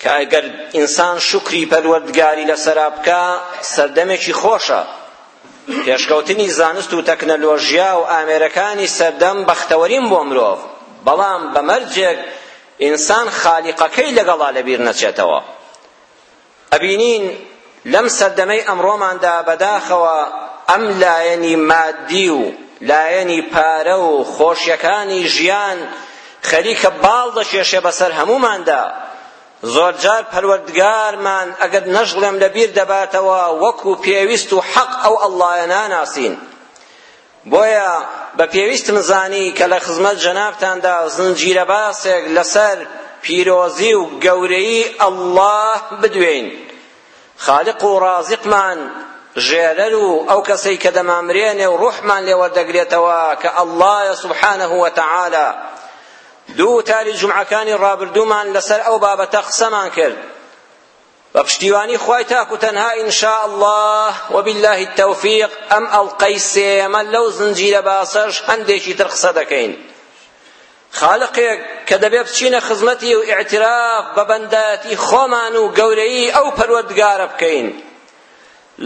کە ئەگەر ئینسان شوکری پەروەردگاری لەسەرا بکا سەردەمێکی خۆشە پێشکەوتنی زانست و تەکنەلۆژیا و ئامێرەکانی سەردەم بەختەوەریم بۆ مرۆڤ بەڵام بەمەرجێک ئینسان خالیقەکەی لەگەڵا لەبیر نەچێتەوە ئەبینین لەم سەردەمەی ئەمڕۆماندا بەداخەوە ئەم لایەنی مادی و لایەنی پارە و خۆشیەکانی ژیان خەریکە باڵ دەکێشێ بەسەر هەمووماندا زۆرجار پەروەردگارمان ئەگەر نەشڵێم لەبیر دەباتەوە وەکو پێویست و حەق ئەو ئەڵڵایە ناناسین بۆیە بە پێویستم زانی کە لە خزمەت جەنابتاندا زنجیرە باسێک لەسەر پیرۆزی و گەورەیی اللە بدوێین خالق و ڕازقمان ژێرەر و ئەو کەسەی کە دەمامرێنێ و ڕوحمان لێ وەردەگرێتەوە کە اللە سبحانه وتعالی دوو تاری جمعەکانی ڕابردوومان لەسەر ئەو بابەتە قسەمان کرد بە پشتیوانی خوای تاک و تەنها ان شاء اللە وباللە التوفیق ئەم ئەڵقەی سێیەمە لەو زنجیرە باسەش هەندێکی تر قسە دەکەین خالقێک کە دەبێ بچینە خزمەتی و ئیعتراف بە بەندایەتی خۆمان و گەورەیی ئەو پەروەردگارە بکەین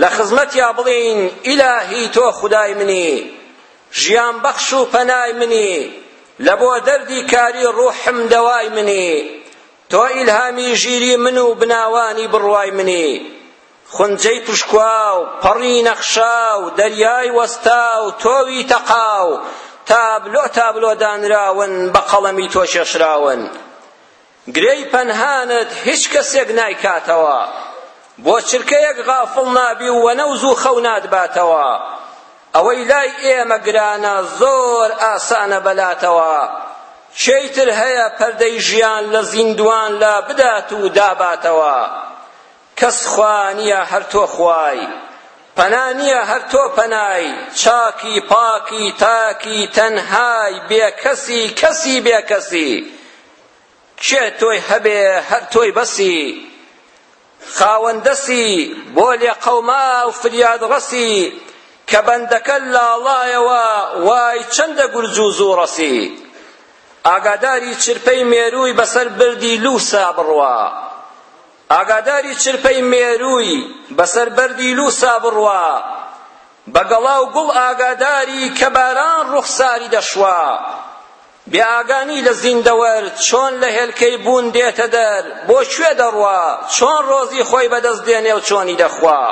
لە خزمەتیا بڵین ئیلاهی تۆ خودای منی ژیان بەخش و پەنای منی لە بۆ دەردی کاری ڕوحم دەوای منی تۆ ئیلهامی ژیری من و بناوانی بڕوای منی خونجەی پشکواو پەڕی نەخشاو دەریای وەستاو تۆوی تەقاو تابلۆ تابلۆ دانراون بە قەڵەمی تۆ کێشراون گرێی پەنهانت هیچ کەسێک نایکاتەوە بۆ چرکەیەک غافڵ نابی و وەنەوز و خەو ناتباتەوە ئەوەی لای ئێمە گرانە زۆر ئاسانە بەلاتەوە، کێی تر هەیە پەردەی ژیان لە زیندوان لا بدات و داباتەوە؟ کەس خوا نییە هەر تۆ خوای، پەنا نییە هەر تۆ پەنای، چاکی پاکی تاکی تەنهای، بێکەسی کەسی بێکەسی، کێ تۆی هەبێ هەر تۆی بەسی، خاوەن دەسی بۆ لێقەوماو فریادڕەسی کە بەندەکە لاڵایەوە وای چەندە گورج و زوو ڕەسی ئاگاداری چرپەی مێرووی بەسەر بردی لوسا بڕوا ئاگاداری چرپەی مێرووی بەسەر بەردی لوسا بڕوا بە گەڵا و گوڵ ئاگاداری کە باران ڕوخساری دەشوا بێ ئاگانی لە زیندەوەر چۆن لە هێلکەی بوون دێتە دەر بۆ کوێ دەڕوا چۆن ڕۆزی خۆی بەدەست دێنێ و چۆنی دەخوا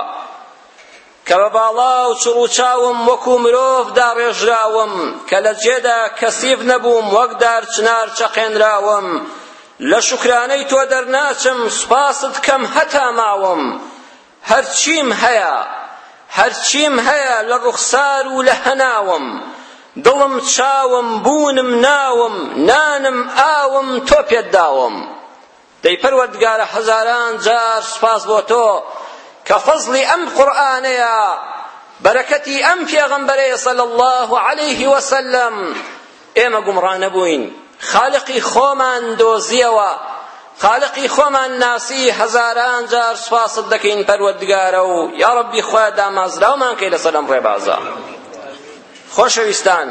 کە بە باڵا و چڕوچاوم وەکو مرۆڤ داڕێژراوم کە لە جێدا کەسیف نەبووم وەک دار چنار چەقێنراوم لە شکرانەی تۆ دەرناچم سوپاست کەم هەتا ماوم هەرچیم هەیە هەرچیم هەیە لە ڕوخسار و لە هەناوم دڵم چاوم بوونم ناوم نانم ئاوم تۆ پێت داوم دەی پەروەردگارە هەزاران جار سپاس بۆ تۆ کە فەزڵی ئەم قورئانەیە بەرەکەتی ئەم پێغەمبەرەیە صلی الله علیه وسلم ئێمە گومڕا نەبووین خالقی خۆمان دۆزیەوە خالقی خۆمان ناسی هەزاران جار سوپاست دەکەین پەروەردگارە و یا ربی خۆیا دامازراومان کەی لەسەر ئەم ڕێبازە خۆشەویستان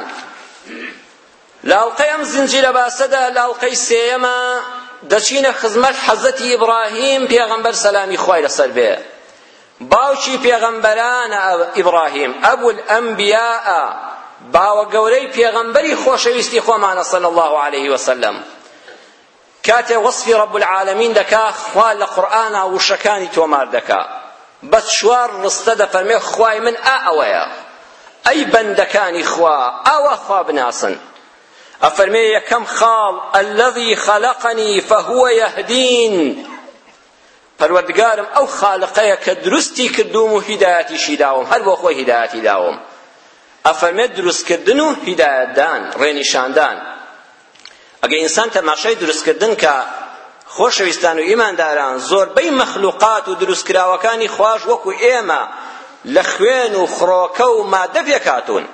لە ئەڵقەی ئەم زنجیرە باسەدا لە ئەڵقەی سێیەمە دەچینە خزمەت حەزەتی ئیبراهیم پێغەمبەر سەلامی خوای لەسەر بێ باوکی پێغەمبەرانە ئیبڕاهیم ابو الانبیاء باوە گەورەی پێغەمبەری خۆشەویستی خۆمانە صلی الله علیه وسلم کاتێ وەصفی رب العالمین دەکا خوا لە قورئانا وشەکانی تۆمار دەکا بە چوار ڕستە دەفەرمێ خوای من ئا ئەوەیە ئەی بەندەکانی خوا ئاوا خوا بناسن ئەفەرمێ یەکەم خاڵ الذي خلقني فهو يهدين پەروەردگارم ئەو خالقەیە کە دروستی کردووم و هیدایەتیشی داوم هەر بۆ خۆی هیدایەتی داوم ئەفەرمێت دروستکردن و هیدایەتدان ڕێنیشاندان ئەگە ئینسان تەماشای دروستکردن کە خۆشەویستان و ئیمانداران زۆربەی مەخلوقات و دروستکراوەکانی خواش وەکو ئێمە لە خوێن و خڕۆکە و مادە پێکهاتوون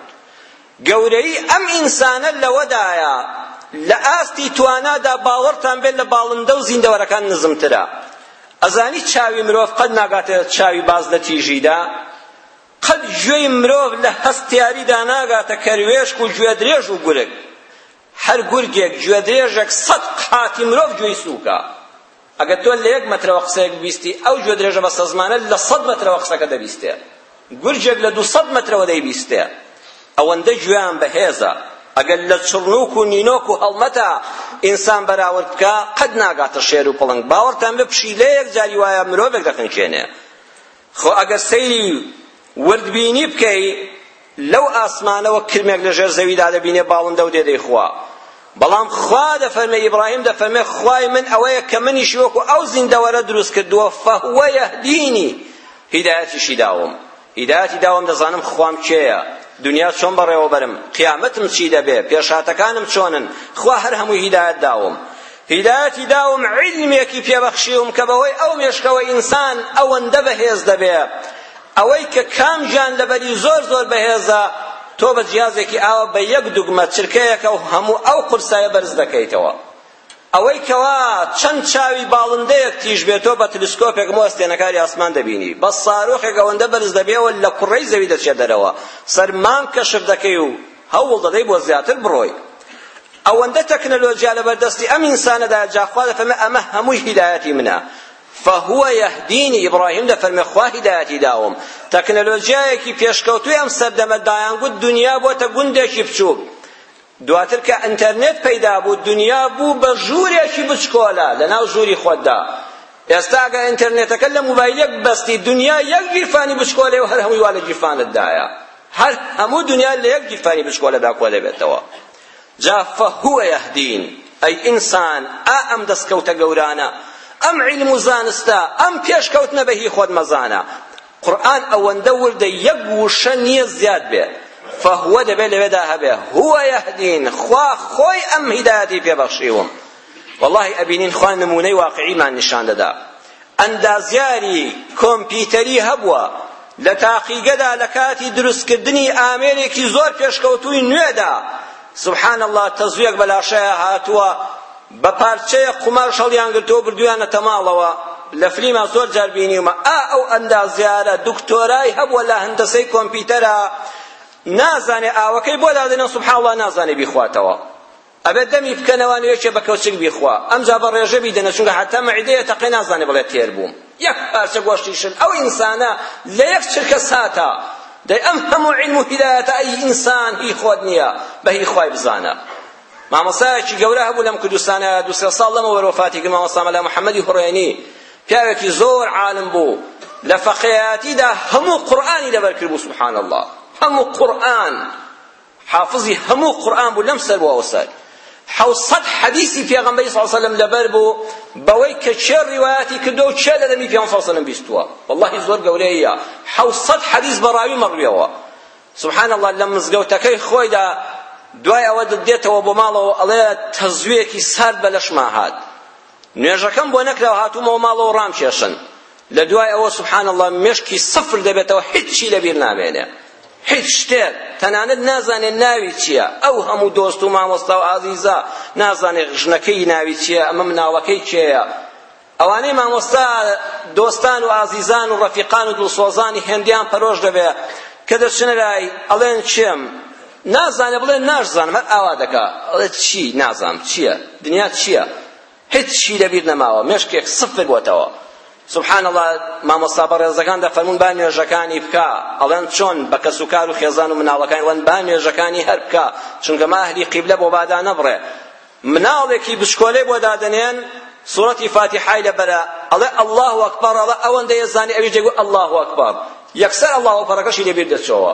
گەورەیی ئەم ئینسانە لەوەدایە لە ئاستی توانادا باوەڕتان بێت لە باڵندە و زیندەوەرەکان نزمترە. ئەزانی چاوی مرۆڤ قەت ناگاتە چاوی باز لە تیژیدا؟ قەت گوێی مرۆڤ لە هەستیاریدا ناگاتە کەروێشک و گوێدرێژ و گورگ. هەر گورگێک، گوێدرێژێک سەد قاتی مرۆڤ گوێی سووکە. ئەگەر تۆ لە یەک مەترەوە قسەیەک ببیستی، ئەو گوێدرێژە بەستەزمانە لە سەد مەترەوە قسەکە دەبیستێ. گورجێک لە دوو سەد مەترەوە دەیبیستێ. ئەوەندە گوێیان بەهێزە. ئەگەر لە چڕنووک و نینۆک و هەڵمەتا ئینسان بەراورد بکا، قەت ناگاتە شێر و پڵنگ. باوەڕتان بێ پشیلەیەک جاری وایە مرۆڤێک دەخنکێنێ. خۆ ئەگەر سەیری وردبینی بکەی لەو ئاسمانەوە کرمێک لە ژێر زەویدا دەبینێ باڵندەو دێ دەیخوا بەڵام خوا دەفەرمێ ئیبراهیم دەفەرمێ خوای من ئەوەیە کە منیشی وەکو ئەو زیندەوەرە دروست کردووە فهو یهدینی هیدایەتیشی داوم هیدایەتی داوم دەزانم خوام کێیە دنیا چۆن بەڕێوە بەرم قیامەتم چی دەبێ پێشهاتەکانم چۆنن خوا هەر هەمووی هیدایەت داوم هیدایەتی داوم عیلمێکی پێ بەخشیوم کە بەهۆی ئەو مێشکەوە ئینسان ئەوەندە بەهێز دەبێ ئەوەی کە کام گیان لەبەری زۆر زۆر بەهێزە تۆ بە جیازێکی ئاوە بە یەک دوگمە چرکەیەکە و هەموو ئەو قورسایە بەرز دەکەیتەوە ئەوەی کەوا چەند چاوی باڵندەیەک تیژ بێت تۆ بە تلسکۆپێک مۆستێنەکاری ئاسمان دەبینی بە سارۆخێک ئەوەندە بەرز دەبێەوە لە کوڕەی زەوی دەچێت دەرەوە سەرمام کەشف دەکەی و هەوڵ دەدەی بۆ زیاتر بڕۆی ئەوەندە تەکنەلۆجیا لەبەر دەستی ئەم ئینسانەدا جا خوا دەفەرمێ ئەمە هەمووی هیدایەتی منە فهو یهدینی ئیبراهیم دەفەرمێ خوا هیدایەتی داوم تەکنەلۆجیایەکی پێشکەوتووی ئەم سەردەمە دایانگوت دنیا بۆتە گوندێکی بچووک دواتر کە ئینتەرنێت پەیدا بوو دنیا بوو بە ژوورێکی بچکۆلە لەناو ژووری خۆتدا ئێستا ئەگە ئینتەرنێتەکە لە موبایلێک بەستی دنیا یەک گیرفانی بچکۆلێ و هەر هەمووی وا لە گیرفانتدایە هەر هەموو دونیا لە یەک گیرفانی بچکۆلەدا کۆ دەبێتەوە جا فهو یهدین ئەی ئینسان ئا ئەم دەستکەوتە گەورانە ئەم عیلم و زانستە ئەم پێشکەوتنە بە هی خۆت مەزانە قورئان ئەوەندە وردە یەک وشە نییە زیاد بێ فهو دەبێت لەوێدا هەبێ هو یهدین خوا خۆی ئەم هیدایەتی پێبەخشیوم واللهی ئەبینین خوا نمونەی واقعیمان نیشان دەدا ئەندازیاری کۆمپیتەری هەبووە لە تاقیگەدا لە کاتی دروستکردنی ئامێرێکی زۆر پێشکەوتووی نوێدا سبحان اللە تەزویەک بە لاشەیا هاتووە بە پارچەیە قوماش هەڵیانگرتەوە بردویانەتە ماڵەوە لە فلیما زۆر جار بینیومە ئا ئەو ئەندازیارە دکتۆرای هەبووە لە هەندەسەی کۆمپیوتەرە نازانێ ئاوەکەی بۆ دادەنێن سبحان اللە نازانێ بیخواتەوە ئەبێ دەمی بکەنەوە نوێکێ بە کەوچک بیخوا ئەمجا بە ڕێژە بیدەنە چونکە حەتا مەعیدەیە تەقەی نازانێ بڵێ تێر بووم یەک پارچە گۆشتی شل ئەو ئینسانە لە یەک چرکە ساتە دەی ئەم هەموو علم و هیدایەتە ئەی ئینسان هی خۆت نییە بە هی خوای بزانە مامۆستایەکی گەورە هەبوو لەم کوردستانە دوو سێ ساڵ لەمە وەرۆفاتی کرد مامۆستا مەلا محەممەدی هوڕێنی پیاوێکی زۆر عالم بوو لە فەقێیاتیدا هەموو قورئانی لەبەر کرد بوو سبحان الله هەموو قورئان حافزی هەموو قورئان بوو لەم سەر بۆ ئەو سەر حەوت سەد حەدیسی پێغەمبەری صلی الله علیه وسلم لەبەر بوو بەوەی کە چێ ڕیوایەتی کردو و چێ لە دەمی پێغەمبەر صلی الله علیه وسلم بیستووە واللهی زۆر گەورەیە حەوت سەد حەدیس بە ڕاوی مەڕویەوە سبحان الله لە مزگەوتەکەی خۆیدا دوای ئەوە دێتەوە بۆ ماڵەوە ئەڵێ تەزویەکی سارد بە لەشما هات نوێژەکەم بۆ نەکراو هاتوومەوە ماڵەوە ڕامکێشن لە دوای ئەوە سبحان الله مشکی سفر دەبێتەوە هیچی لەبیر نامێنێ هیچ شتێک تەنانەت نازانێ ناوی چییە ئەو هەموو دۆست و مامۆستا و ئازیزە نازانێ ژنەکەی ناوی چییە ئەمە مناڵەکەی کێیە ئەوانەی مامۆستا دۆستان و ئازیزان و ڕەفیقان و دڵسۆزانی هێندیان پەرۆش دەبێ کە دەچنە لای ئەڵێن چێم نازانێ بڵێ ناشزانم هەر ئاوا دەکا ئەڵێ چی نازانم چییە دنیا چییە هیچ شی لەبیر نەماوە مێشکێک سفر بۆتەوە سبحان الله مامۆستا بەڕێزەکان دەفەرمون با نوێژەکانی بکە ئەڵێن چۆن بە کەس و کار و خێزان و مناڵەکان ئەڵێن با نوێژەکانی هەر بکە چونکە ما ئەهلی قیبلە بۆ بادا نەبڕێ مناڵێکی بچکۆلەی بۆ دادەنێن سوڕەتی فاتیحای لەبەرە ئەڵێ الله ئەکبەر ئەڵێ ئەوەندە یەزانی ئەویش دەگو الله ئەکبەر یەکسەر الله ئەکبەرەکەشی لەبیر دەچەوە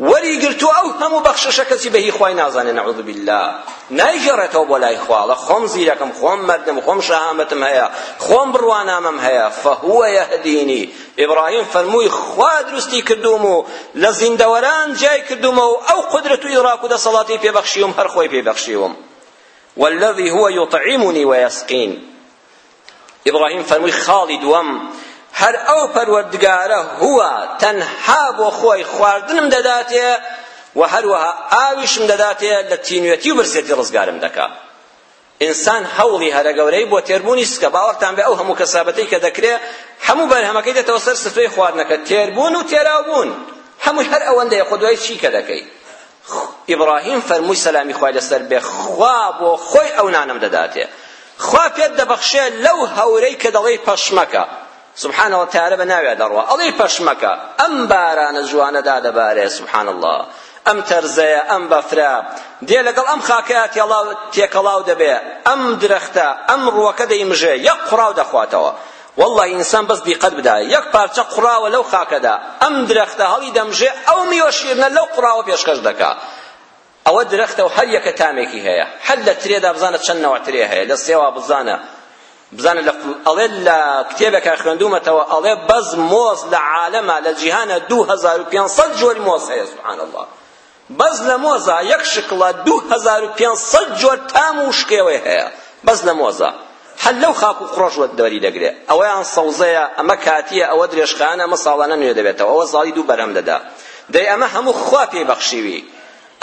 وەری گرتووە ئەو هەموو بەخششە کەچی بە هی خوای نازانێ نعوذ باللە نایگەڕێتەوە بۆ لای خوا ئەڵێ خۆم زیرەکم خۆم مەردم خۆم شەهامەتم هەیە خۆم بڕوانامەم هەیە فهو یهدینی ئیبراهیم فەرمووی خوا دروستی کردووم و لە زیندەوەران جیای کردوومەوە و ئەو قودرەت و ئیدراک و دەسەڵاتی پێبەخشیوم هەر خۆی پێبەخشیوم والذی هو یطعمنی ویسقین ئیبڕاهیم فەرمووی خاڵی دووەم هەر ئەو پەروەردگارە هووە تەنها بۆ خۆی خواردنم دەداتێ و هەروەها ئاویشم دەداتێ لە تینوێتی و برسێتی ڕزگارم دەکا ئینسان هەوڵی هەرە گەورەی بۆ تێربوونی سکە باوەڕتان بێ ئەو هەموو کەسابەتەی کە دەکرێ هەموو بەرهەمەکەی دێتەوە سەر سفرەی خواردنەکە تێربوون و تێراوبوون هەمووی هەر ئەوەندەیە خۆ دوای چی کە دەکەی ئیبڕاهیم فەرمووی سەلامی خوای لەسەر بێ خوا بۆ خۆی ئەو نانەم دەداتێ خوا پێت دەبەخشێ لەو هەورەی کە دەڵێی پەشمەکە سبحان الله تارە بە ناوێ دەڕوا ئەڵێی پەشمەکە ئەم بارانە جوانە دادەبارێ سبحان الله ئەم تەرزەیە ئەم بەفرە دێ لەگەڵ ئەم خاکەیە تێڵاو تێکەڵاو دەبێ ئەم درەختە ئەم ڕووەکە دەیمژێ یەک قوڕاو دەخواتەوە واللە ئینسان بەس دیقەت بدایە یەک پارچە قوڕاوە لەو خاکەدا ئەم درەختە هەڵی دەمژێ ئەو میوە شیرنە لەو قوڕاوە پێشکەش دەکا ئەوە درەختە و هەر یەکە تامێکی هەیە هەر لە ترێدا بزانە چەند نەوە ترێ هەیە لە سێوا بزانە بزانە لە ئەڵێ لە کتێبێکە خوێندومەتەوە ئەڵێ بەس مۆز لە عالەمە لە جیهانە 2500 جۆری مۆز هەیە سبحان الله بەس لە مۆزە یەک شکڵە دوو هەزار و پێنج سەد جۆر تام و شکێوەی هەیە بەس لە مۆزە هەر لەو خاک و قڕەش وەری دەگرێ ئەوەیان سەوزەیە ئەمە کاتییە ئەوە درێژخایەنە ئەمە ساڵانە نوێ دەبێتەوە ئەوە ساڵی دوو بەرهەم دەدا دەی ئەمە هەموو خوا پێی بەخشیوی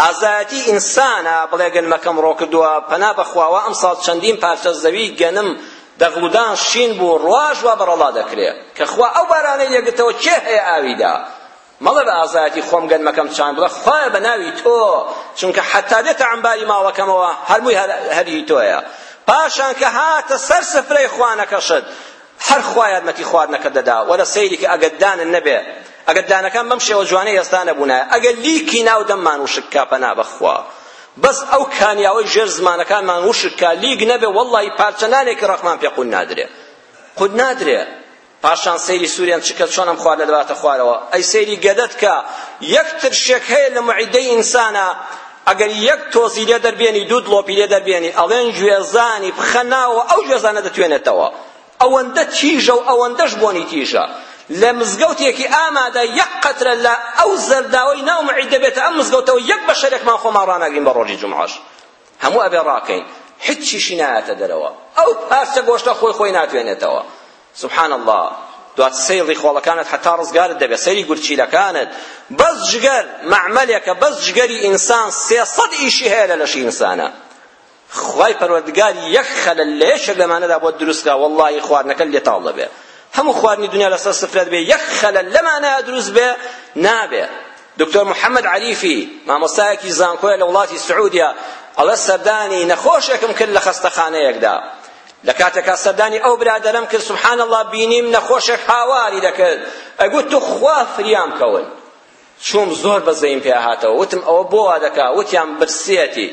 ئازایەتی ئینسانە بڵێ گەنمەکەم ڕۆ کردووە پەنا بەخواوە ئەم ساڵ چەندین پارچە زەوی گەنم دەغڵودان شین بوو ڕواژ وا بەڕەڵا دەکرێ کە خوا ئەو بارانەی لێگرتەوە کێ هەیە ئاویدا مەڵێ بە ئازایەتی خۆم گەنمەکەم چاند بڵێ خوایە بە ناوی تۆ چونکە حەتا دێتە عەمباری ماڵەکەمەوە هەر مووی هەریی تۆیە پاشان کە هاتە سەر سفرەی خوانەکەشت هەر خوا یارمەتی خواردنەکەت دەدا وەرە سەیری کە ئەگەر دانن نەبێ ئەگەر دانەکان بەم شێوە جوانەی ئێستا نەبوونایە ئەگەر لیکی ناو دەممان وشک کا پەنا بەخوا بەس ئەو کانیاوەی ژێر زمانەکانمان وشک کا لیک نەبێ وەڵڵاهی پارچە نانێکی ڕەقمان پێ قون نادرێ قون نادرێ پاشان سەیری سوریان چکە چۆن ئەم خواردنە دەباتە خوارەوە ئەی سەیری گەدەت کە یەک ترشێک هەیە لە معیدەی ئینسانە ئەگەر یەک تۆزی لێ دەربێنی دوو دڵۆپی لێ دەربێنی ئەڵێن گوێزانی بخە ناوە ئەو گوێزانە دەتوێنێتەوە ئەوەندە تیژە و ئەوەندەش بۆنی تیژە لە مزگەوتێکی ئامادە یەک قەترە لە ئەو زەرداوەی ناو معیدە بێتە ئەم مزگەوتەوە یەک بەشەرێکمان خۆمان ڕاناگرین بە ڕۆژی جومعەش هەموو ئەبێ ڕاکەین هیچیشی نایەتە دەرەوە ئەو پارچە گۆشتە خۆی خۆی ناتوێنێتەوە سبحان الله دوات سەیر ڕیخۆڵەکانت حتا ڕزگارت دەبێت سەیری گورچیلەکانت بەس جگەر مەعمەلێکە بەس جگەری ئینسان سێسەد ئیشی هەیە لە لەشی ئینسانە خوای پەروەردگار یەک خەلە لە یەکێک لەمانەدا بۆ دروستکا وەڵڵاهی خواردنەکە لێ تاڵ دەبێ هەموو خواردنی دنیا لەسەر سفرەت بێ یەک خەلە لەمانەیە دروست بێ نابێ دکتۆر محەمەد عەریفی، مامۆستایەکی زانکۆیە لە وڵاتی سعودیە، ئەڵێت سەردانی نەخۆشێکم کرد لە خەستەخانەیەکدا، لە کاتێکا سەردانی ئەو برادەرەم کرد سبحان اللە بینیم نەخۆشێک هاواری دەکرد ئەگوت توخوا فریام کەون چووم زۆر بەزەیم پێ هاتەوە وتم ئەوە بۆ وا دەکا وتیان برسیەتی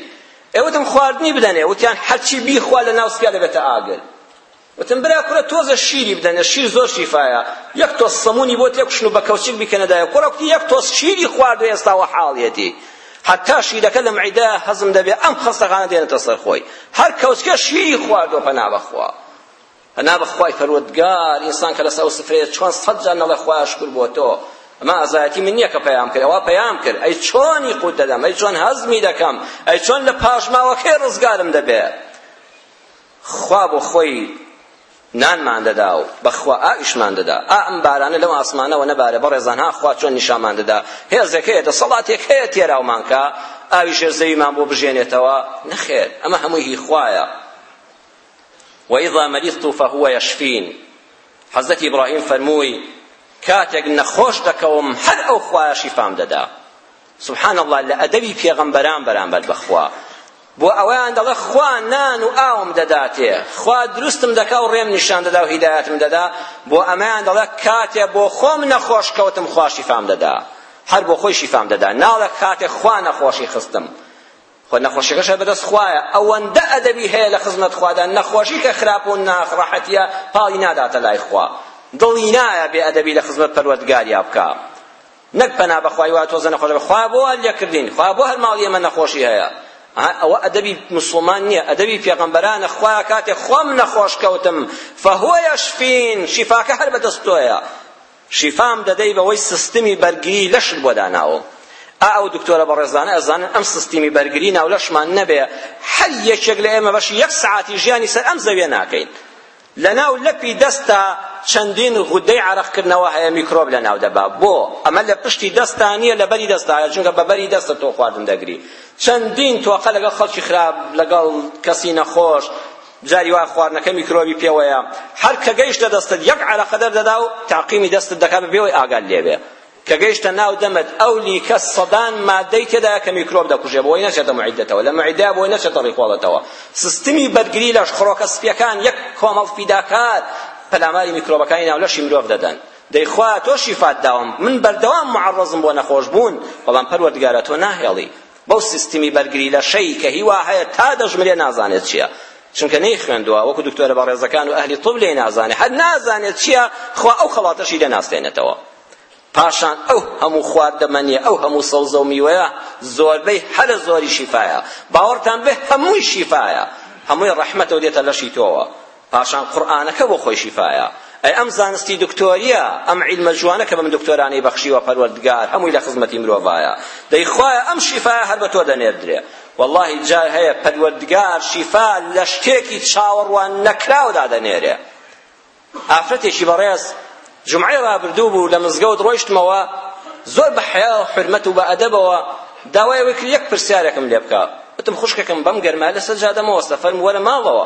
ئێ وتم خواردنی بدەنێ وتیان هەرچی بیخوا لە ناو سپیا دەبێتە ئاگر وتم برا کورە تۆزێ شیری بدەنێ شیر زۆر شیفایە یەک تۆز سەمونی بۆ تێکشن و بە کەوچک بیکەنە دایە کورە کوتی یەک تۆز شیری خوارد و ئێستا وە حاڵیەتی حتا شیرەکە لە معیدە هەزم دەبێ ئەم خەستەخانە دێنێتە سەر خۆی هەر کەوچکە شیری خواردوە پەنا بەخوا پەنا بەخوای پەروەردگار ئینسان کە لەسەر ئەو سفرەیە چۆن سەد جار نەڵێ خوایە شکر بۆ تۆ ئەمە ئازایەتی من نییە کە پەیام کرد ئەوە پەیام کرد ئەی چۆنی قوت دەدەم ئەی چۆن هەزمی دەکەم ئەی چۆن لە پاشماوەکەی ڕزگارم دەبێ خوا بۆ خۆی نانمان دەدا و بەخوا ئاویشمان دەدا ئا ئەم بارانە لەو ئاسمانەوە نەبارێ بەڕێزان ها خوا چۆن نیشانمان دەدا هێزێک هەیە دەسەڵاتێک هەیە تێراومان کە ئاوی ژێر زەویمان بۆ بژێنێتەوە نەخێر ئەمە هەمووی هی خوایە وإذا مرضت فهو يشفين حضرت إبراهيم فرموي کاتێک نەخۆش دەکەوم هەر ئەو خوایە شیفام دەدا سبحان اللە لە ئەدەبی پێغەمبەران بەرامبەر بەخوا بۆ ئەوەیان دەڵێ خوا نان و ئاوم دەداتێ خوا دروستم دەکا و ڕێم نیشان دەدا و هیدایەتم دەدا بۆ ئەمەیان دەڵێ کاتێ بۆ خۆم نەخۆش کەوتم خوا شیفام دەدا هەر بۆ خۆی شیفام دەدا ناڵێ کاتێ خوا نەخۆشی خستم خۆ نەخۆشیەکەش هەر بەدەست خوایە ئەوەندە ئەدەبی هەیە لە خزمەت خوادا نەخۆشی کە خراپ و ناڕەحەتیە پاڵی ناداتە لای خوا دڵی نایە بێ ئەدەبی لە خزمەت پەروەردگاریا بکا نەک پەنا بەخوای وا تۆزە نەخۆش بە خوا بۆ لێکردین خوا بۆ هەر ماڵی ئێمە نەخۆشی هەیە ئەوە ئەدەبی مسلمان نییە ئەدەبی پێغەمبەرانە خوا کاتێ خۆم نەخۆش کەوتم فهو یشفین شیفاکە هەر بەدەست تۆیە شیفام دەدەی بەوەی سستمی بەرگری لەشت بۆ داناوم ئا ئەو دکتۆرە بەڕێزانە ئەزانن ئەم سستیمی بەرگری ناو لەشمان نەبێ هەر یەکێک لە ئێمە بەشی یەک سەعاتی ژیانی سەر ئەم زەویە ناکەین لەناو لەپی دەستا چەندین غودەی عرقکردنەوە هەیە میکرۆب لەناو دەبا بۆ ئەمە لە پشتی دەستا نییە لە بەری دەستایە چونکە بە بەری دەستە تۆ خواردن دەگری چەندین تۆقە لەگەڵ خەڵکی خراپ لەگەڵ کەسی نەخۆش جاری وایە خواردنەکە میکرۆبی پێوەیە هەر کە گەیشتە دەستت یەک عەرەقە دەردەدا و تاقیمی دەستت دەکا بەبێ ئەوەی ئاگات لێبێ کە گەیشتە ناو دەمت ئەو لیکە سەدان مادەی تێدایە کە میکرۆب دەکوژێ بۆی نەچێتە معیدەتەوە لە معیدە بۆی نەچێتە ڕیخۆڵەتەوە سیستمی بەرگری لەش خڕۆکە سپیەکان یەک کۆمەڵ فیداکار پەلاماری میکرۆبەکانی ناو لەشی مرۆڤ دەدەن دەیخوا تۆ شیفات داوم من بەردەوام معڕزم بۆ نەخۆش بوون بەڵام پەروەردگارە تۆ ناهێڵی بەو سیستمی بەرگری لە شەی کە هیوا هەیە تا دەژمرێ نازانێت چییە چونکە نەی خوێندووە وەکو دکتۆرە بەڕێزەکان و ئەهلی طب لێی نازانێت هەر نازانێت چییە خوا ئەو خەڵاتەشی لێ ناستێنێتەوە پاشان ئەو هەموو خواردەمەنیە ئەو هەموو سەوزە و میوەیە زۆربەی هەلە زۆری شیفایە باوەڕتان بێ هەمووی شیفایە هەمووی ڕەحمەتەوە دێتە لەشی تۆوە پاشان قورئانەکە بۆ خۆی شیفایە ئەی ئەم زانستی دکتۆرییە ئەم عیلمە جوانە کە بەم دکتۆرانەی بەخشیوە پەروەردگار هەمووی لە خزمەتی مرۆڤایە دەی خوایە ئەم شیفایە هەر بە تۆ دەنێردرێ واللهی جار هەیە پەروەردگار شیفا لە شتێکی چاوەڕوان نەکراودا دەنێرێ ئافرەتێکی بەڕێز جمعەی رابردوو بوو لە مزگەوت ڕۆیشتمەوە زۆر بە حیا و حرمەت و بە ئەدەبەوە داوای ئەوەی کرد یەک پرسیارێکم لێ بکە وتم خوشکەکەم بەم گەرما لەسەر جادەمەوەستە فەرم وەرە ماڵەوە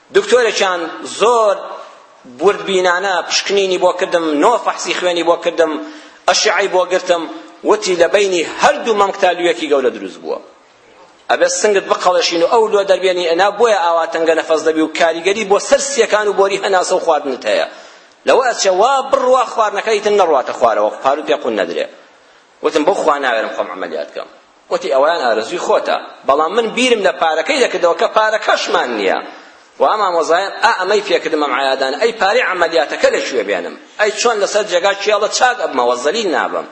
دکتۆرێکیان زۆر وردبینانە پشکنینی بۆ کردم نۆ فەحسی خوێنی بۆ کردم ئەشعەی بۆ گرتم وتی لە بینی هەردوو مەمکتا لوویەکی گەورە دروست بووە ئەبێ سنگت بقەڵێشین و ئەو لۆ دەربێنی ئەنا بۆیە ئاوا تەنگە نەفەس دەبی و کاریگەری بۆ سەر سیەکان و بۆری هەناسە و خواردنت هەیە لەوە ئەچێ وا بڕوا خواردنەکە ئیتر نەڕواتە خوارەوە پارو پێ قون نەدرێ وتم بۆ خوا ناوێرم خۆم عەمەلیات کەم وتی ئەوەیان ئارەزوی خۆتە بەڵام من بیرم لە پارەکەی دەکردەوە کە پارەکەشمان نییە و ئەم ئامۆزایان ئا ئەمەی پێکردم ئەم عیادانە ئەی پارەی عەمەلیاتەکە لە کوێ بێنم ئەی چۆن لەسەر جێگا کێڵە چاک ئەبمەوە زەلیل نابم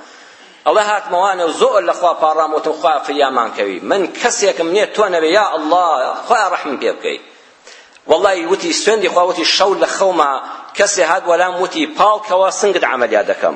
ئەڵێ هاتمەوانە و زۆر لەخوا پاڕام وتم خوا فریامان کەوی من کەسێکم نییە تۆ نەبێ یا ئەڵڵا خوا ڕەحمم پێ بکەی وەڵڵای وتی سوێندی خوا وتی شەو لە خەوما کەسێ هات وەلام وتی پاڵکەوە سنگت عەمەلیات دەکەم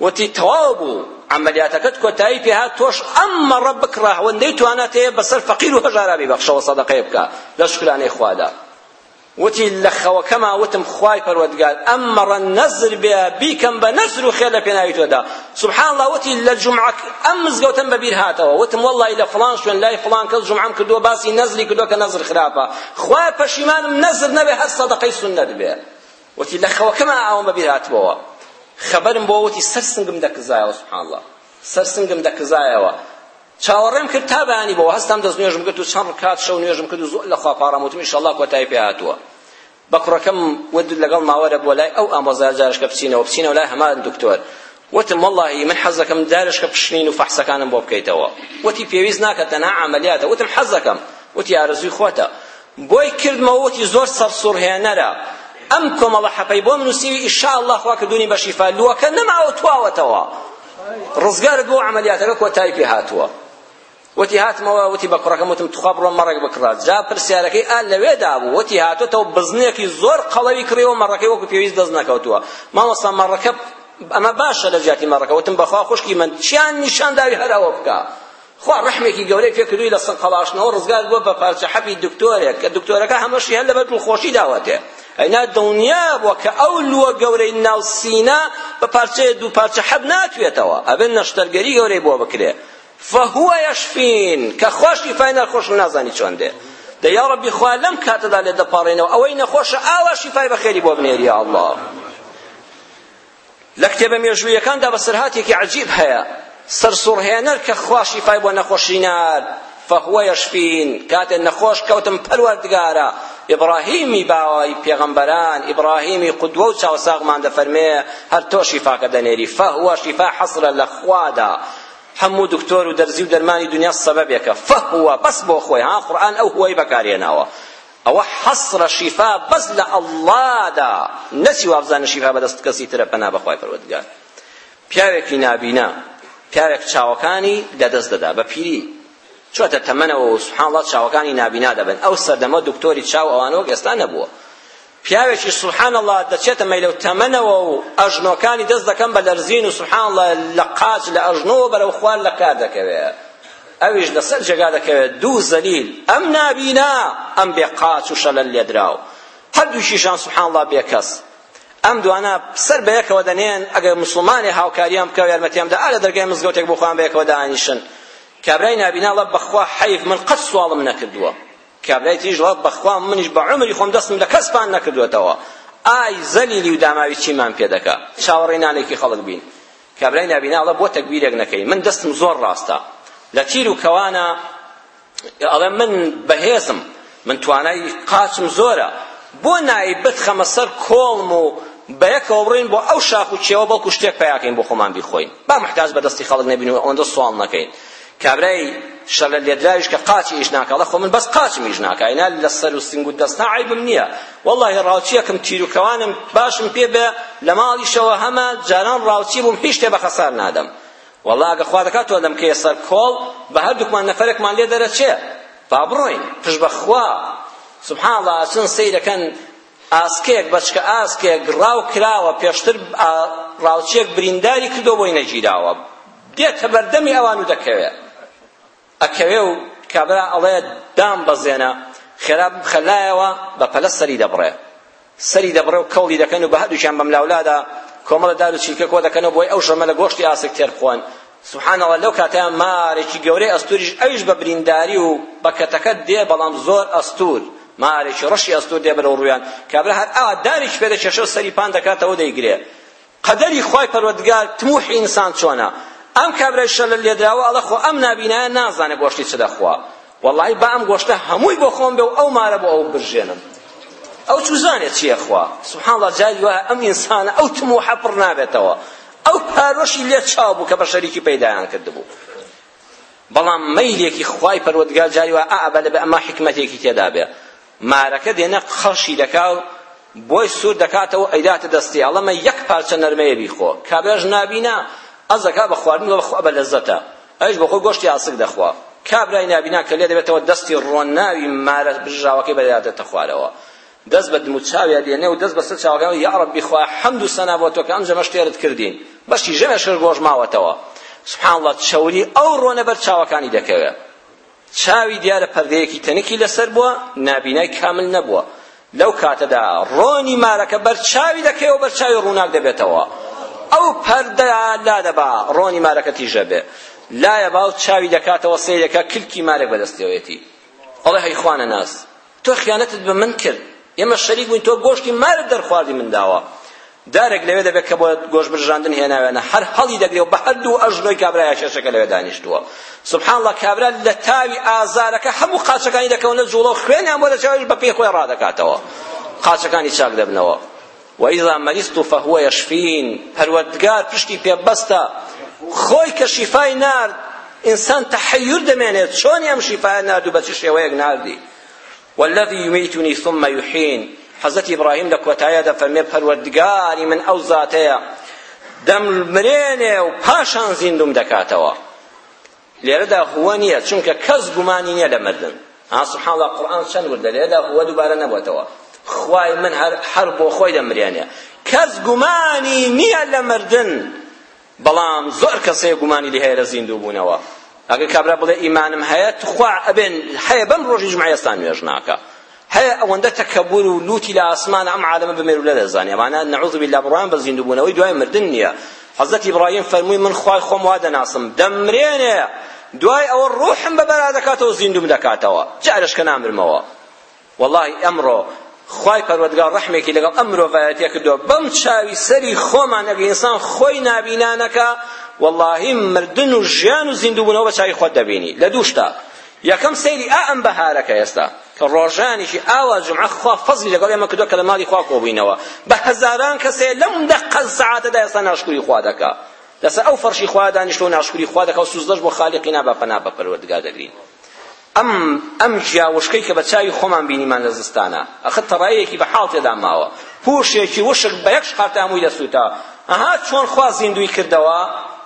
وتی، تەواو بوو، عەمەلیاتەکەت کۆتایی پێهات، تۆش ئەم مەڕە بکڕە، هەوەندەی توانات هەیە بەسەر فەقیر و هەژارانی بەخشەوە، سەدەقەی بکە لە شوکرانەی خوادا. وتی، لە خەوەکەما وتم، خوای پەروەردگار، ئەم مەڕە نەزر بێ بیکەم بە نەزر و خێر لە پێناوی تۆدا. سبحان اللە، وتی، لە جومعە ئەم مزگەوتەم بەبیر هاتەوە، وتم، وەڵڵایی لە فڵان شوێن لای فڵان کەس جومعەم کردووە باسی نەزری کردووە کە نەزر خراپە، خوایە پەشیمانم نەزر نەبێ هەر سەدەقەی سوننەت بێ. وتی لە خەوەکەما ئاوم بە بیر هاتبۆوە خەبەرم بۆ وتی سەر سنگم دەکزایەوە سبحان اللە سەر سنگم دەکزایەوە چاوەڕێم کرد تا بەیانی بۆ هەستام دەست نوێژم کرد و چەند ڕکات شەو نوێژم کرد و زۆر لە خوا پاڕام وتم ئیشەڵڵا کۆتایی پێ هاتووە بە کوڕەکەم ود لەگەڵ ماوەرە بۆ لای ئەو ئامۆزا جارشکە بچینەوە بچینەوە لای هەمان دکتۆر وتم وەڵاهی من حەز دەکەم دارشکە پشکنین و فەحسەکانم بۆ بکەیتەوە وتی پێویست ناکە تەنها عەمەلیاتە وتم حەز دەکەم وتی ئارەزووی خۆتە بۆی کردمەوە وتی زۆر سەرسوڕهێنەرە ئەم کۆمەڵە حەپەی بۆم نووسیوی ئیشاءاللە خوا کردوونی بە شیفا لووەکە نەماوە تواوەتەوە ڕزگارت بۆ عەمەلیاتەکە کۆتای پێ هاتووە وتی هاتمەوە وتی بە کوڕەکەم وتم توخوا بڕۆ مەڕێک بکڕە جا پرسیارەکەی ئا لەوێدا بوو وتی هاتۆتەوە بزنێکی زۆر قەڵەوی کڕیەوە مەڕەکەی وەکو پێویست دەست نەکەوتووە مامۆستا مەڕەکە ئەمە باشە لە جیاتی مەڕەکە وتم بەخوا خوشکی من چیان نیشان داوی هەر ئەوە بکە خوا ڕحمێکی گەورەی پێکردووی لە سەقەڵاشنەوە ڕزگار بووە بە پارچە حەبی دکتۆرێک کە دکتۆرەکە هەمەشی هەر لەبەر دڵخۆشی داوەتێ ئەینا دڵنیا بووە کە ئەو لووە گەورەی ناو سینا بە پارچەیە دوو پارچە حەب ناتوێتەوە ئەبێ نەشتەرگەری گەورەی بۆ بکرێ فهو یشفین کە خوا شیفای نەر خۆشم نازانی چۆن دێ دە یا ربی خوا لەم کاتەدا لێ دەپاڕێنەوە ئەوەی نەخۆشە ئاوا شیفای بەخێری بۆ بنێری یا اللە لە کتێبە مێژوویەکاندا بەسەرهاتێکی عەجیب هەیە سەرسوڕهێنەر کە خوا شیفای بۆ نەخۆشی نار فهو یشفین کاتێ نەخۆش کەوتم پەروەردگارە ئیبراهیمی باوای پێغەمبەران ئیبراهیمی قدوە و چاوساغمان دەفەرمێ هەر تۆ شیفاکە دەنێری فهو شیفا حەسرە لە خوادا هەموو دکتۆر و دەرزی و دەرمانی دنیا سەبەبێکە فهو بەس بۆ خۆی ها قورئان ئەو هوای بەکارهێناوە ئەوە حەصرە شیفا بەس لە ئەڵڵادا نەچی وابزانە شیفا بەدەست کەسی ترە پەنا بەخوای پەروەردگار پیاوێکی نابینا پیاوێک چاوەکانی لەدەست دەدا بە پیری چۆتە تەمەنەوە و سبحان الله چاوەکانی نابینا دەبن ئەو سەردەمە دکتۆری چاو ئەوانەوە ئێستا نەبووە پیاوێکیش سبحان اللە دەچێتە مەیلەو تەمەنەوە و ئەژنۆکانی دەست دەکەن بە لەرزین و سبحان اللە لە قاچ لە ئەژنۆوە بەرەو خوار لە کار دەکەوێت ئەویش لەسەر جێگا دەکەوێت دوو زەلیل ئەم نابینا ئەم بێ قاچ و شەلەل لێدراو هەردووکیشان سبحان الله بێ کەس ئەم دوانە سەر بە یەکەوە دەنێن ئەگەر مسلمانی هاوکاریان بکە و یارمەتیان بدە ئالە دەرگای مزگەوتێک بۆ خۆیان بە یەکەوە دانیشن کابرای نابینا ڵە بەخوا حەیف من قەت سواڵم نەکردووە کابرای تریش دەڵێت بەخوا منیش بە عومری خۆم دەستم لە کەس پان نەکردووەتەوە ئای زەلیلی و داماوی چیمان پێ دەکا چاوەڕێی نانێکی خەڵک بین کابرای نابینا ئەڵێ بۆ تەکبیرێک نەکەی من دەستم زۆر ڕاستە لە تیر و کەوانە ئەڵێ من بەهێزم من توانای قاچم زۆرە بۆ نایی بتخەمە سەر کۆڵم و بە یەکەوە بڕین بۆ ئەو شاخ و چێوە بەڵکو شتێک پیاکەین بۆ خۆمان بیخۆین با محتاج بە دەستی خەڵک نەبین و ئەوەندە سوال نەکەین کابرای شەلە لێدراویش کە قاچی ئیش ناکا ئەڵێ خۆ من بەس قاچم ئیش ناکا ئینا لە سەر و سنگ و دەستان عەیبم نییە وەڵڵاهی ڕاوچییەکم تیر و کەوانم باشم پێ بێ لە ماڵیشەوە هەمە جاران ڕاوچی بووم هیچ شتێ بە خەسار نادەم والله ئەگە خوا دەکات تۆ لەم کەیە سەر کۆڵ بە هەردووکمان نەفەرێکمان لێ دەرەچێ با بڕۆین پشت بەخوا سبحان الله ئەچن سەیرەکەن ئاسکێک، بەچکە ئاسکێک ڕاو کراوە، پێشتر ڕاوچییەک برینداری کردووە بۆی نەگیراوە، دێتە بەردەمی ئەوان و دەکەوێ. ئەکەوێ و کابرا ئەڵێ دامبەزێنە، خێرا ببخە لایەوە، بەپەلە سەری دەبڕێ. سەری دەبڕێ و کەوڵی دەکەن و بە هەردووکیان بەملاولادا کۆمەڵە دار و چیلکە کۆ دەکەنەوە بۆی ئەو ژەمە لە گۆشتی ئاسک تێر بخۆن. سبحان اللە لەو کاتەیا مارێکی گەورەی ئەستوریش ئەویش بە برینداری و بە کەتەکەت دێ بەڵام زۆر ئەستور مارێکی ڕەشی ئەستور دێ بەرەو ڕویان کابرا هەر ئا دارێکی پێ دەکێشێ و سەری پان دەکاتەوە دەیگرێ قەدەری خوای پەروەردگار تموحی ئینسان چۆنە ئەم کابرای شەلە لێدراوە ئەڵە خۆ ئەم نابینایە نازانێ گۆشتی چ دەخوا وەڵایی با ئەم گۆشتە هەمووی بۆ خۆم بێ و ئەو مارە بۆ ئەو برژێنم ئەو چوزانێ چییە خوا سبحان الله جاری وایە ئەم ئینسانە ئەو تموحە پڕ نابێتەوە ئەو پارۆشی لێ چاو بوو کە بە شەریکی پەیدایان کردبوو بەڵام مەیلێکی خوای پەروەردگار جاری وایە ئا بەلە بە ئەما حیکمەتێکی تێدا بێ مارەکە دێنە خەڵشی دەکا و بۆی سوور دەکاتەوە ئەیداتە دەستی ئەڵەمە یەک پارچە نەرمەیە بیخۆ کابراش نابینا ئەز دەکا بە خواردن وەڵە خوا بە لەزەتە ئەویش بە خۆی گۆشتی ئاسک دەخوا کابرای نابینا کە لێ دەبێتەوە دەستی ڕۆناوی مارە برژاوەکەی بەدەداتێتە خوارەوە دەست بە دم و چاویا دێنێ و دەست بەسەر چاوەکان یا ڕەبی خوا حەمد و سەنا بۆ تۆ کە ئەم جەمە شتێرت کردین بەشی ژەمێ شەر گۆش ماوەتەوە سبحان الله چەوری ئەو ڕۆنە بەر چاوەکانی دەکەوێ چاوی دیارە پەردەیەکی تەنکی لەسەر بووە نابینای کامل نەبووە لەو کاتەدا ڕۆنی مارەکە بەرچاوی دەکەی و بەرچاوی ڕووناک دەبێتەوە ئەو پەردە لا دەبا ڕۆنی مارەکە تیژە بێ لایە باو چاوی دەکاتەوە سیرەکە کلکی مارێک بەدەستیەوەیەتی ئەڵێ هەیخوانە ناز تۆ خیانەتت بە من کرد ئێمە شەریک بووین تۆ گۆشتی مارت دەرخواردی من داوە دارێک لەوێ دەبێت کە بۆ گۆش برژاندن هێناوێنە هەر هەڵی دەگرێ و بە هەردوو ئەژنۆی کابرای شێشەکە لەوێ دانیشتووە سبحان الله کابرا لە تاوی ئازارەکە هەموو قاچەکانی دەکەونە جوڵە و خوێنیان بۆ دەچەوەش بە پێی خۆی ڕادەکاتەوە قاچەکانی چاک دەبنەوە وإذا مریضت فهو یشفین پەروەردگار پشتی پێ بەستە خۆی کە شیفای نارد ئینسان تەحەیور دەمێنێت چۆنی ئەم شیفایە نارد و بە چ شێوەیەک ناردی والذی یمیتنی ثم یحین حەزەت ئیبراهیم لە کۆتایە دەفەرمێ پەروەردگاری من ئەو زاتەیە دەمرێنێ و پاشان زیندوم دەکاتەوە لێرەدا هوە نیە چونکە کەس گومانی نیە لە مردن ها سبحان الله قورئان چەند وردە لێرەدا هوە دووبارە نەبووتەوە خوای من هەر هەر بۆ خۆی دەمریانە کەس گومانی نییە لە مردن بەڵام زۆر کەسێ گومانی لێ هەیە لە زیندوو بوونەوە ئەگەر کابرا بڵێ ئیمانم هەیە تخوا ئەبێن هەیە بەم ڕۆژی جمعە ئێستا نوێژ ناکە هەیە ئەوەندە تەکەبور و لوتی لە ئاسمانە ئەم عالەمە بە مێرولە دەزانێ ئەمانە نعوذ بالله بڕوایان بە زیندووبوونەوەی دوای مردن نییە حەزرەت ئیبراهیم فەرمووی من خوای خۆم وا دەناسم دەمرێنێ دوای ئەوە ڕوحم بە بەرا دەکاتەوە زیندووم دەکاتەوە جارش کە نامرمەوە والله ئەمڕۆ خوای پەروەردگار ڕەحمێکی لەگەڵ ئەم مرۆڤایەتیە کردووە بەم چاوی سەری خۆمان ئەگە ئینسان خۆی نابینانەکە واللهی مردن و ژیان و زیندووبوونەوە بە چاوی خۆت دەبینی لە دوو شتە یەکەم سەیری ئا ئەم بەهارە کە ئێستا کە ڕۆژانیشی ئاوا جومعە خوا فەزلی لەگەڵ ئێمە کردووە کە لە ماڵی خوا کۆبووینەوە بە هەزاران کەسێ لەم دەقە سەعاتەدا ئێستا ناشکوری خوا دەکا لەسەر ئەو فەرشی خوا دانیشتووە ناشکوری خوا دەکا و سوزدەش بۆ خالیقی نا بە پەنا بە پەروەردگار دەگرین ئەم ئەم جیاوشکەی کە بە چاوی خۆمان بینیمان لە زستانە ئەخە تەڕایەکی بە حاڵ تێدا ماوە پوشێکی وشک بە یەک شقارتە هەمووی دەسووتا ئەها چۆن خوا زیندووی کردەوە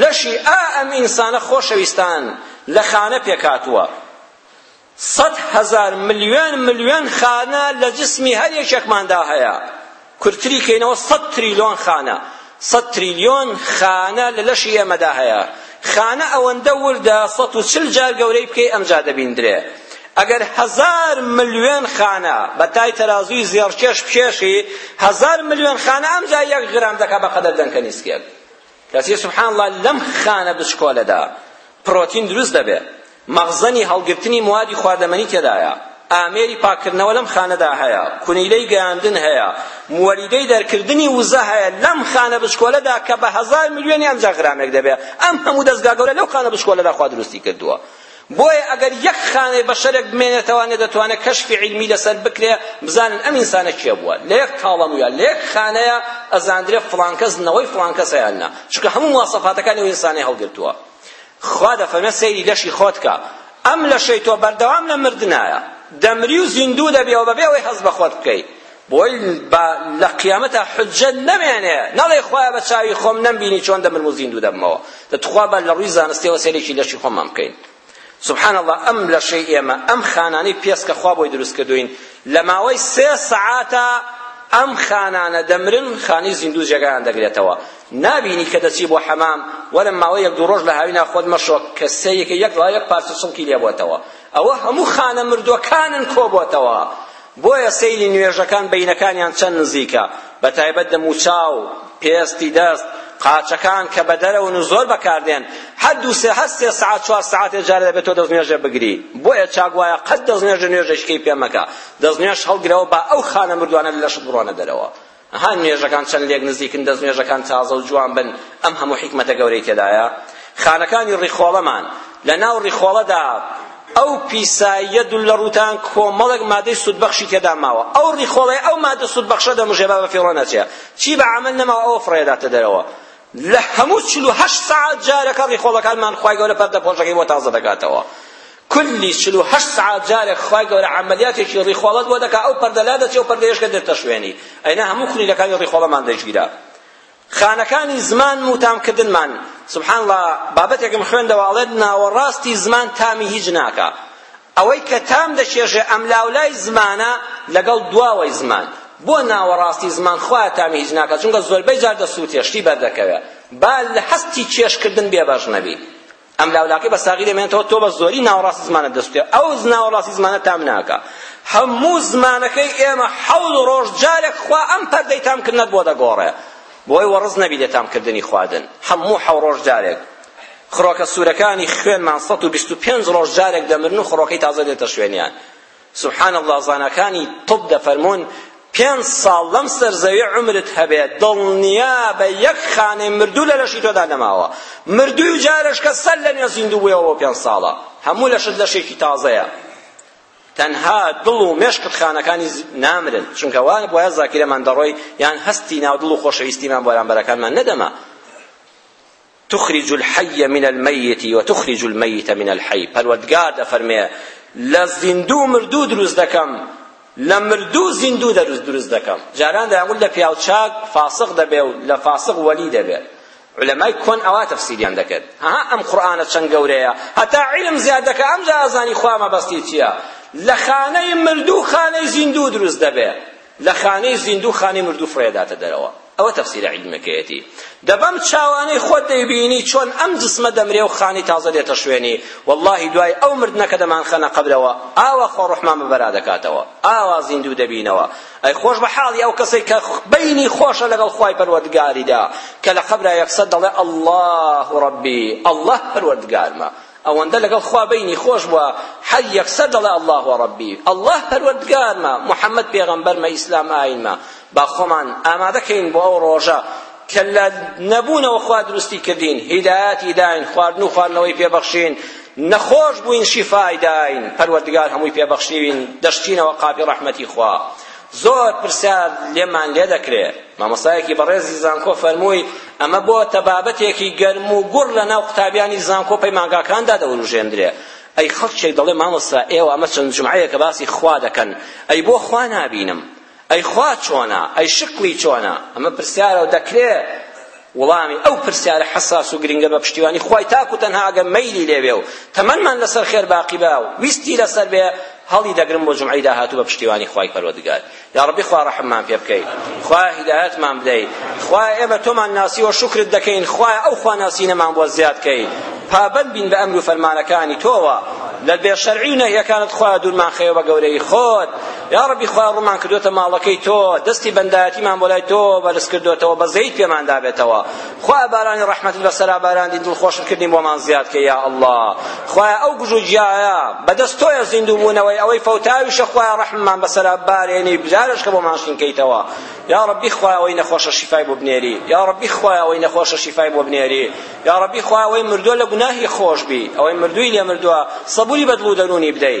لەشی ئا ئەم ئینسانە خۆشەویستان لە خانە پێکهاتووە. سەد هەزار ملیۆن ملیۆن خانە لە جسمی هەر یەکێکماندا هەیە. کورتری کەینەوە سەد تریلۆن خانە. سەد تریلۆن خانە لە لەشی ئێمەدا هەیە. خانە ئەوەندە وردە سەد و چل جار گەورەی بکەی ئەمجا دەبیندرێ. ئەگەر هەزار ملیۆن خانە بە تای تەرازووی زێڕکێش بکێشی، هەزار ملیۆن خانە ئەمجا یەک غرام دەکا بە قەدەر دەنکە نیسکێک. کەچی سبحان اللە لەم خانە بچکۆلەدا پرۆتین دروست دەبێ مەخزەنی هەڵگرتنی موادی خواردەمەنی تێدایە ئامێری پاکردنەوە لەم خانەدا هەیە کونیلەی گەیاندن هەیە موەلیدەی دەرکردنی وزە هەیە لەم خانە بچکۆلەدا کە بە هەزار ملیۆنی ئەمجا غرامێک دەبێ ئەم هەموو دەزگا گەورە لەو خانە بچکۆلەدا خوا دروستی کردووە بۆیە ئەگەر یەک خانەی بەشەرێک بمێنێتەوانێ دەتوانێت کەشفی عیلمی لەسەر بکرێ بزانن ئەم ئینسانە کێ بووە لە یەک تاڵەمویە لە یەک خانەیە ئەزاندرێ فڵان کەس نەوەی فڵان کەسە یان نا چونکە هەموو مواسەفاتەکانی ئەو ئینسانەی هەڵگرتووە خوا دەفەرمێ سەیری لەشی خۆت کە ئەم لەشەی تۆ بەردەوام لە مردنایە دەمری و زیندوو دەبێەوە بەبێ ئەوەی هەست بە خۆت بکەیت بۆی با لە قیامەتا حجە نەمێنێ نەڵێ خوایە بە چاوی خۆم نەمبینی چۆن دەمرم و زیندوو دەبمەوە دەتخوا با لە ڕووی زانستیەوە سەیرێکی لەشی خۆمان بکەین سبحان الله ئەم لەشەی ئێمە ئەم خانانەی پێست کە خوا بۆی دروست کردوین لە ماوەی سێ سەعاتە ئەم خانانە دەمرن خانی زیندوو جێگایان دەگرێتەوە نابینی کە دەچی بۆ حەمام وەرە ماوەی یەک دوو ڕۆژ لە هاوینا خۆت مەشۆ کە سەیەکە یەک ڕایەک پارچە سڵکی لێبووتەوە ئەوە هەموو خانە مردووەکانن کۆبووتەوە بۆیە سەیری نوێژەکان بەینەکانیان چەند نزیکە، بەتایبەت دەموچاو، پێستی دەست، قاچەکان کە بەدەرەون و زۆر بەکاردێن، هەر دوو سێ هەر سێ سەعات چوار سەعاتێ جارێ دەبێ تۆ دەستنوێژێ بگری، بۆیە چاک وایە قەت دەستنوێژێ نوێژێ شکەی پێ مەکە، دەستنوێژ هەڵگرەوە با ئەو خانە مردوانە لە لەشت بڕۆنە دەرەوە. ئەها نوێژەکان چەند لێک نزیکن دەستنوێژەکان تازە و جوان بن ئەم هەموو حیکمەتە گەورەی تێدایە خانەکانی ڕیخۆڵەمان لە ناو ڕیخۆڵەدا ئەو پیساییە دوول لە ڕووتان کۆمەڵێک مادەی سودبەخشی تێدا ماوە ئەو ڕیخۆڵەی ئەو مادە سودبەخشە دەمژێ بە فێڕۆ نەچێ چی بە عەمەل نەماوە ئەوە فڕێداتە دەرەوە لە هەموو چل و هەشت سەعات جارەکە ڕیخۆڵەکانمان خوای گەورە پەردە پۆشەکەی بۆ تازە دەکاتەوە کلی چل و هەشت سەعات جارێک خوای گەورە عەمەلیاتێکی ڕیخۆڵەت بۆ دەکا ئەو پەردە لا دەچێ و پەردەیەش کە دێتە شوێنی ئەینا هەموو کلیلەکانی ڕیخۆڵەمان دەگیرا خانەکانی زمان موتامکردنمان سبحان الله بابەتێکم خوێندەوە ئەڵێت ناوەڕاستی زمان تامی هیچ ناکا ئەوەی کە تام دەچێژێ ئەم لاولای زمانە لەگەڵ دواوەی زمان بۆ ناوەڕاستی زمان خوا تامی هیچ ناکا چونکە زۆربەی جار دەسووتێ شتی بەردەکەوێ با لە هەستی چێشکردن بێبەش نەبی ئەم لاولاکەی بە ساغی دەمێنێتەوە تۆ بە زۆری ناوەڕاستی زمانت دەسوتێ ئەو ناوەڕاستی زمانە تام ناکا هەموو زمانەکەی ئێمە حەول ڕۆژ جارێک خوا ئەم پەردەی تامکردنەت بۆ دەگۆڕێ بۆی وەڕز نەبی لێ تامکردنی خواردن هەموو حەو ڕۆژ جارێک خڕۆکە سوورەکانی خوێنمان سەد و بیست و پێنج ڕۆژ جارێک دەمرن و خڕۆکەی تازە دێتە شوێنیان سبحان اللە زاناکانی طب دەفەرموون پێنج ساڵ لەم سەر زەوی عمرت هەبێت دڵنیا بە یەک خانەی مردوو لە لەشی تۆدا نەماوە مردووی و جارش کە سەر لە نوێ زیندوو بوویەوە پێنج ساڵە هەموو لەشت لەشێکی تازەیە تەنها دڵ و مێشکت خانەکانی نامرن چونکە وان بۆیە زاکیرەمان دەڕۆی یان هەستی ناو دڵ و خۆشەویستیمان بۆرانبەرەکانمان نەدەما تخرج الحی من المیت و تخرج المیت من الحی پەروەردگار دەفەرمێ لە زیندوو مردوو دروست دەکەم لە مردوو زیندوو دەروست دروست دەکەم جاران دەیانگوت لە پیاو چاک فاسق دەبێ و لە فاسق وەلی دەبێت علمای کۆن ئەوا تەفسیریان دەکرد ها ئەم قورئانە چەند گەورەیە هەتا علم زیاد دەکە ئەمجا ئەزانی خوا مەبەستی چییە لە خانەی مردوو خانەی زیندوو دروست دەبێ لە خانەی زیندوو خانەی مردوو فڕێداتە دەرەوە ئەوە تەفسیرە عیلمیەکەیەتی دە بەم چاوانەی خۆت دەیبینی چۆن ئەم جسمە دەمرێ و خانەی تازە دێتە شوێنی وەڵڵاهی دوای ئەو مردنە کە دەمانخەنە قەبرەوە ئاوا خۆ ڕۆحمان بەبەرا دەکاتەوە ئاوا زیندوو دەبینەوە ئەی خۆش بە حاڵی ئەو کەسەی کە بینی خۆشە لەگەڵ خوای پەروەردگاریدا کە لە قەبرا یەکسەر دەڵێ اللە ڕەبی اللە پەروەردگارمە ئەوەندە لەگەڵ خوا بەینی خۆش بووە هەر یەکسەر دەڵێ اللە ربی اللە پەروەردگارمە محمد پێغەمبەرمە ئیسلام ئاینمە با خۆمان ئامادەکەین بۆ ئەو ڕۆژە کە لە نەبوونەوە خوا دروستی کردین هیدایەتی داین خواردن و خواردنەوەی پێبەخشین نەخۆش بووین شیفای داین پەروەردگار هەمووی پێبەخشیوین دەشتینەوە قاپی ڕەحمەتی خوا زۆر پرسیار لێمان لێ دەکرێ مامۆستایەکی بەڕێزی زانکۆ فەرمووی ئەمە بۆتە بابەتێکی گەرم و گوڕ لە ناو قوتابیانی زانکۆ و پەیمانگاکاندا دەوروژێندرێ ئەی خەڵکێک دەڵێ مامۆستا ئێوە ئەمە چەند جمعەیەکە باسی خوا دەکەن ئەی بۆ خوا نابینم ئەی خوا چۆنە ئەی شکڵی چۆنە ئەمە پرسیارە و دەکرێ وڵامی ئەو پرسیارە حەساس و گرنگە بە پشتیوانی خوای تاک و تەنها ئەگەر مەیلی لێبێ و تەمەنمان لەسەر خێر باقی بە و ویستی لەسەر بێ هەڵی دەگرم بۆ جمعەی داهاتوو بە پشتیوانی خوای پەروەردگار یا ڕەبی خوا ڕەحممان پێ بکەی خوا هیدایەتمان بدەی خوا ئێمە تۆمان ناسیوە شکرت دەکەین خوا ئەو خوا ناسینەمان بۆ زیاد کەی پابەند بین بە ئەمر و فەرمانەکانی تۆوە لە بێشەرعی و نەهیەکانت خوا دوورمان خەیەوە گەورەی خۆت یاڕەبی خوایە ڕوومان کردۆتە ماڵەکەی تۆ دەستی بەندایەتیمان بۆ لای تۆ بەرز کردۆتەوە بەزەیت پێمان دابێتەوە خوایە بارانی ڕەحمەتت بەسەرا باراندی دڵخۆشت کردین بۆمان زیاد کەی یا ئەڵڵا خوایە ئەو گژ و گیایە بەدەست تۆیە زیندوو بوونەوەی ئەوەی فەوتاویشە خوایە ڕەحممان بەسەرا بارێنی بجارش کە بۆمان شین کەیتەوە یا ڕەبی خوایە ئەوەی نەخۆشە شیفای بۆ بنێری یا ڕەبی خوایە ئەوەی نەخۆشە شیفای بۆ بنێری یا ڕەبی خوایە ئەوەی مردووە لە گوناهی خۆش بی ئەوەی مردووی لێ مردووە سەبوری بەدڵ و دەروونی بدەی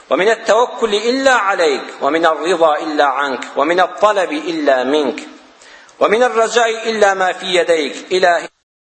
ومن التوكل إلا عليك ومن الرضا إلا عنك ومن الطلب إلا منك ومن الرجاء إلا ما في يديك إلهي